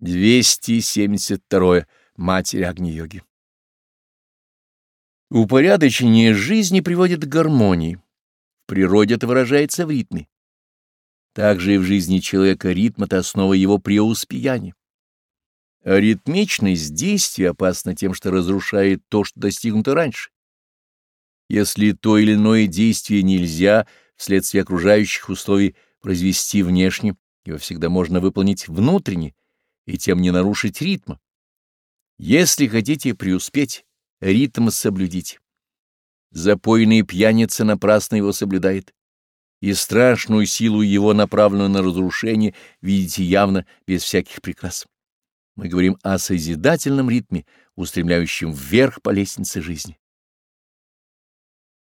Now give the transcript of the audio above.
272 Матери Агни-йоги. Упорядочение жизни приводит к гармонии. В природе это выражается в ритме. Также и в жизни человека ритм — это основа его преуспеяния. А ритмичность действия опасна тем, что разрушает то, что достигнуто раньше. Если то или иное действие нельзя вследствие окружающих условий произвести внешне, его всегда можно выполнить внутренне — и тем не нарушить ритма. Если хотите преуспеть, ритм соблюдите. Запойный пьяница напрасно его соблюдает, и страшную силу его, направленную на разрушение, видите явно, без всяких прикрас. Мы говорим о созидательном ритме, устремляющем вверх по лестнице жизни.